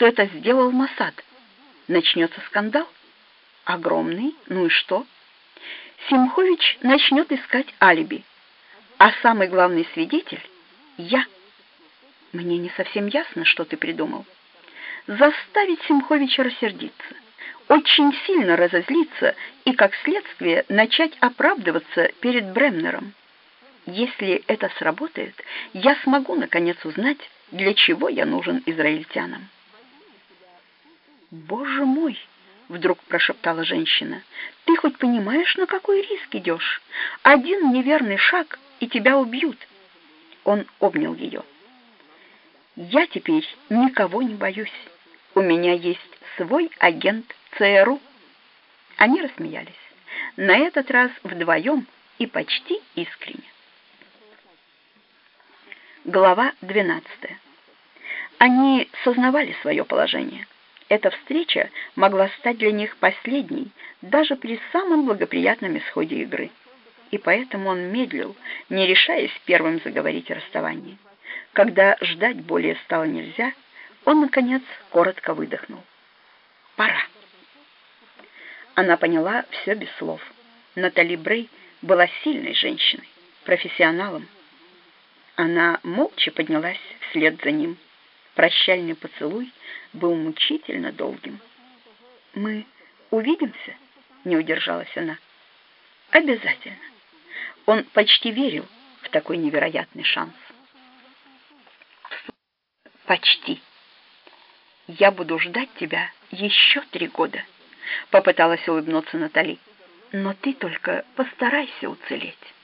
что это сделал Масад. Начнется скандал. Огромный, ну и что? Симхович начнет искать алиби, а самый главный свидетель — я. Мне не совсем ясно, что ты придумал. Заставить Симховича рассердиться, очень сильно разозлиться и, как следствие, начать оправдываться перед Бремнером. Если это сработает, я смогу, наконец, узнать, для чего я нужен израильтянам. «Боже мой!» — вдруг прошептала женщина. «Ты хоть понимаешь, на какой риск идешь? Один неверный шаг, и тебя убьют!» Он обнял ее. «Я теперь никого не боюсь. У меня есть свой агент ЦРУ». Они рассмеялись. На этот раз вдвоем и почти искренне. Глава 12. Они сознавали свое положение. Эта встреча могла стать для них последней, даже при самом благоприятном исходе игры. И поэтому он медлил, не решаясь первым заговорить о расставании. Когда ждать более стало нельзя, он, наконец, коротко выдохнул. «Пора». Она поняла все без слов. Натали Брей была сильной женщиной, профессионалом, она молча поднялась вслед за ним. Прощальный поцелуй был мучительно долгим. «Мы увидимся?» — не удержалась она. «Обязательно». Он почти верил в такой невероятный шанс. «Почти. Я буду ждать тебя еще три года», — попыталась улыбнуться Натали. «Но ты только постарайся уцелеть.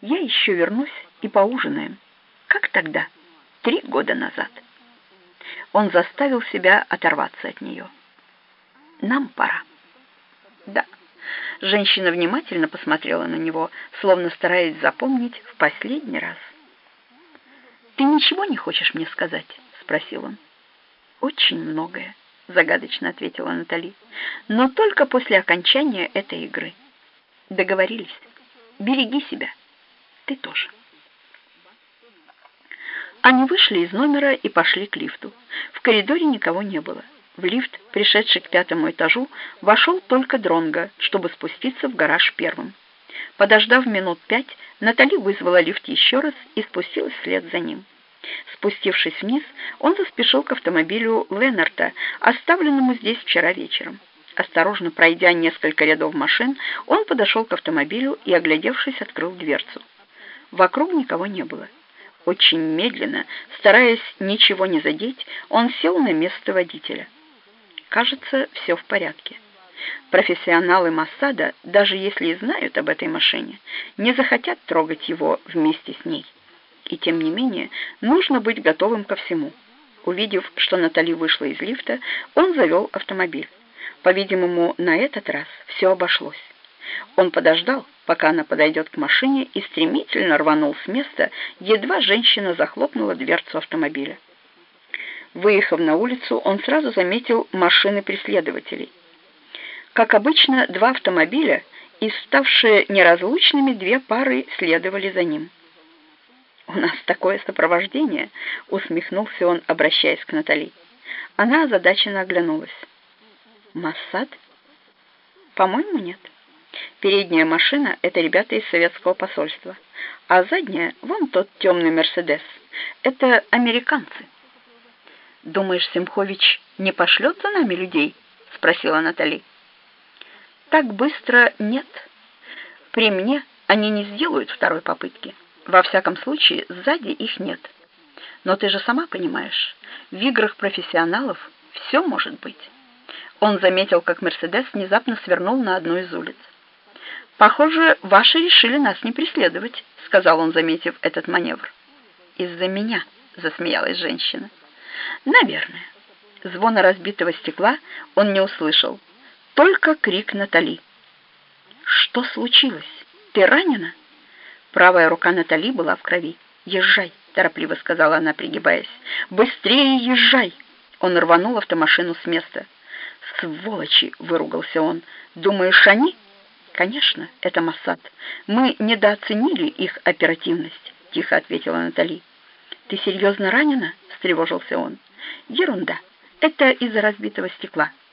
Я еще вернусь и поужинаем. Как тогда, три года назад. Он заставил себя оторваться от нее. Нам пора. Да. Женщина внимательно посмотрела на него, словно стараясь запомнить в последний раз. «Ты ничего не хочешь мне сказать?» — спросил он. «Очень многое», — загадочно ответила Натали. «Но только после окончания этой игры. Договорились. Береги себя. Ты тоже». Они вышли из номера и пошли к лифту. В коридоре никого не было. В лифт, пришедший к пятому этажу, вошел только Дронго, чтобы спуститься в гараж первым. Подождав минут пять, Натали вызвала лифт еще раз и спустилась вслед за ним. Спустившись вниз, он заспешил к автомобилю Ленарта, оставленному здесь вчера вечером. Осторожно пройдя несколько рядов машин, он подошел к автомобилю и, оглядевшись, открыл дверцу. Вокруг никого не было. Очень медленно, стараясь ничего не задеть, он сел на место водителя. Кажется, все в порядке. Профессионалы Массада, даже если и знают об этой машине, не захотят трогать его вместе с ней. И тем не менее, нужно быть готовым ко всему. Увидев, что Натали вышла из лифта, он завел автомобиль. По-видимому, на этот раз все обошлось. Он подождал, пока она подойдет к машине, и стремительно рванул с места, едва женщина захлопнула дверцу автомобиля. Выехав на улицу, он сразу заметил машины преследователей. Как обычно, два автомобиля и ставшие неразлучными две пары следовали за ним. «У нас такое сопровождение!» — усмехнулся он, обращаясь к Натали. Она озадаченно оглянулась. «Массад? По-моему, нет». Передняя машина — это ребята из советского посольства, а задняя — вон тот темный «Мерседес». Это американцы. «Думаешь, Семхович не пошлет за нами людей?» — спросила Натали. «Так быстро нет. При мне они не сделают второй попытки. Во всяком случае, сзади их нет. Но ты же сама понимаешь, в играх профессионалов все может быть». Он заметил, как «Мерседес» внезапно свернул на одну из улиц. «Похоже, ваши решили нас не преследовать», — сказал он, заметив этот маневр. «Из-за меня», — засмеялась женщина. «Наверное». Звона разбитого стекла он не услышал. Только крик Натали. «Что случилось? Ты ранена?» Правая рука Натали была в крови. «Езжай», — торопливо сказала она, пригибаясь. «Быстрее езжай!» Он рванул автомашину с места. «Сволочи!» — выругался он. «Думаешь, они?» «Конечно, это Моссад. Мы недооценили их оперативность», — тихо ответила Натали. «Ты серьезно ранена?» — встревожился он. «Ерунда. Это из-за разбитого стекла.